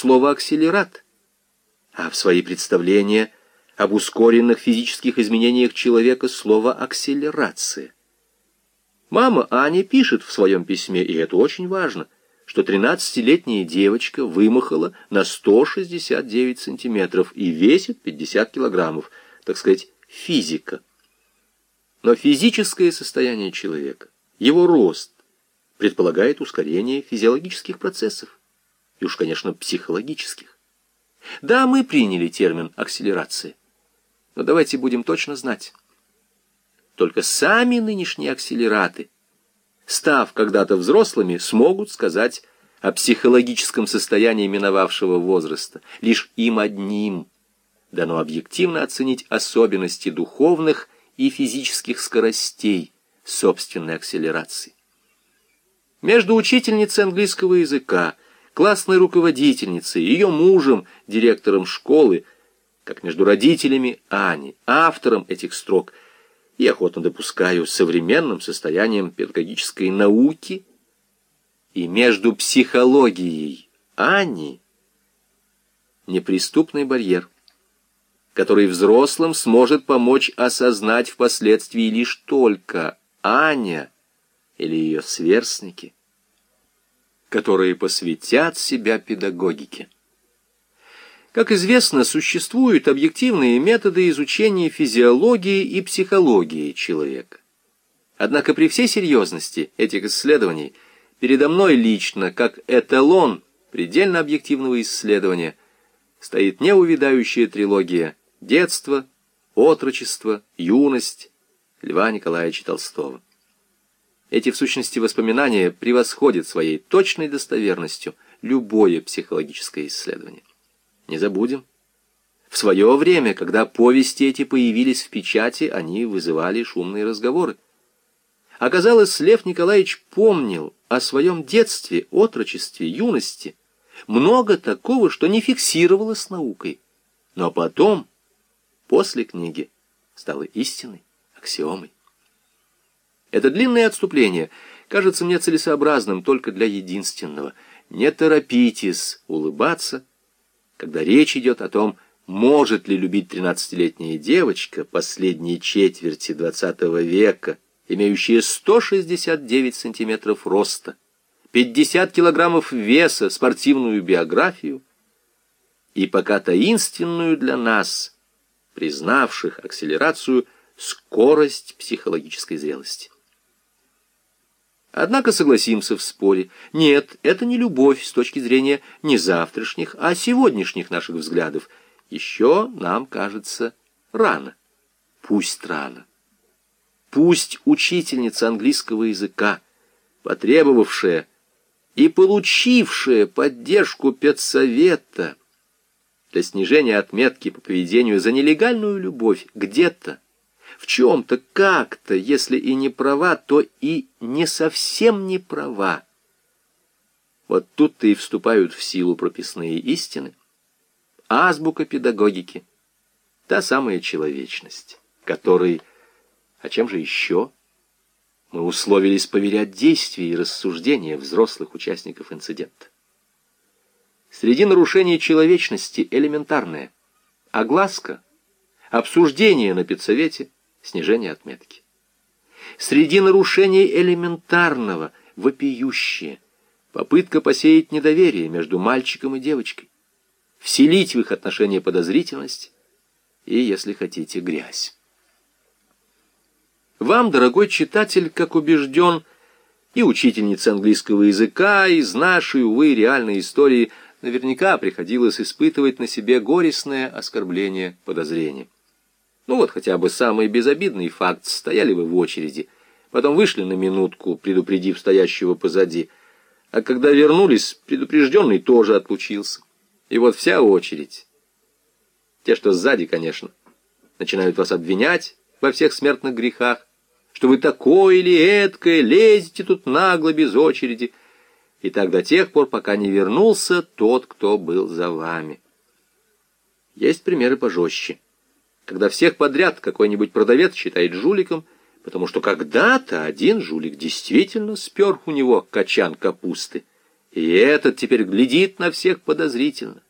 слово «акселерат», а в свои представления об ускоренных физических изменениях человека слово «акселерация». Мама Аня пишет в своем письме, и это очень важно, что 13-летняя девочка вымахала на 169 сантиметров и весит 50 килограммов, так сказать, физика. Но физическое состояние человека, его рост, предполагает ускорение физиологических процессов, и уж, конечно, психологических. Да, мы приняли термин акселерации, но давайте будем точно знать. Только сами нынешние акселераты, став когда-то взрослыми, смогут сказать о психологическом состоянии миновавшего возраста. Лишь им одним дано объективно оценить особенности духовных и физических скоростей собственной акселерации. Между учительницей английского языка, классной руководительницей, ее мужем, директором школы, как между родителями Ани, автором этих строк, и охотно допускаю современным состоянием педагогической науки, и между психологией Ани неприступный барьер, который взрослым сможет помочь осознать впоследствии лишь только Аня – или ее сверстники, которые посвятят себя педагогике. Как известно, существуют объективные методы изучения физиологии и психологии человека. Однако при всей серьезности этих исследований передо мной лично, как эталон предельно объективного исследования, стоит неувидающая трилогия «Детство», «Отрочество», «Юность» Льва Николаевича Толстого. Эти, в сущности, воспоминания превосходят своей точной достоверностью любое психологическое исследование. Не забудем. В свое время, когда повести эти появились в печати, они вызывали шумные разговоры. Оказалось, Лев Николаевич помнил о своем детстве, отрочестве, юности, много такого, что не фиксировалось наукой. Но потом, после книги, стало истиной, аксиомой. Это длинное отступление кажется мне целесообразным только для единственного. Не торопитесь улыбаться, когда речь идет о том, может ли любить тринадцатилетняя девочка последней четверти XX века, имеющая 169 сантиметров роста, 50 килограммов веса, спортивную биографию и пока таинственную для нас, признавших акселерацию, скорость психологической зрелости. Однако согласимся в споре. Нет, это не любовь с точки зрения не завтрашних, а сегодняшних наших взглядов. Еще нам кажется рано. Пусть рано. Пусть учительница английского языка, потребовавшая и получившая поддержку педсовета для снижения отметки по поведению за нелегальную любовь где-то в чем-то, как-то, если и не права, то и не совсем не права. Вот тут-то и вступают в силу прописные истины. Азбука педагогики, та самая человечность, которой, а чем же еще, мы условились поверять действия и рассуждения взрослых участников инцидента. Среди нарушений человечности элементарное – огласка, обсуждение на педсовете – снижение отметки. Среди нарушений элементарного, вопиющее, попытка посеять недоверие между мальчиком и девочкой, вселить в их отношения подозрительность и, если хотите, грязь. Вам, дорогой читатель, как убежден, и учительница английского языка, из нашей, увы, реальной истории наверняка приходилось испытывать на себе горестное оскорбление подозрения. Ну вот хотя бы самый безобидный факт, стояли вы в очереди, потом вышли на минутку, предупредив стоящего позади, а когда вернулись, предупрежденный тоже отлучился. И вот вся очередь. Те, что сзади, конечно, начинают вас обвинять во всех смертных грехах, что вы такое или эткое, лезете тут нагло без очереди, и так до тех пор, пока не вернулся тот, кто был за вами. Есть примеры пожестче когда всех подряд какой-нибудь продавец считает жуликом, потому что когда-то один жулик действительно спер у него качан капусты И этот теперь глядит на всех подозрительно.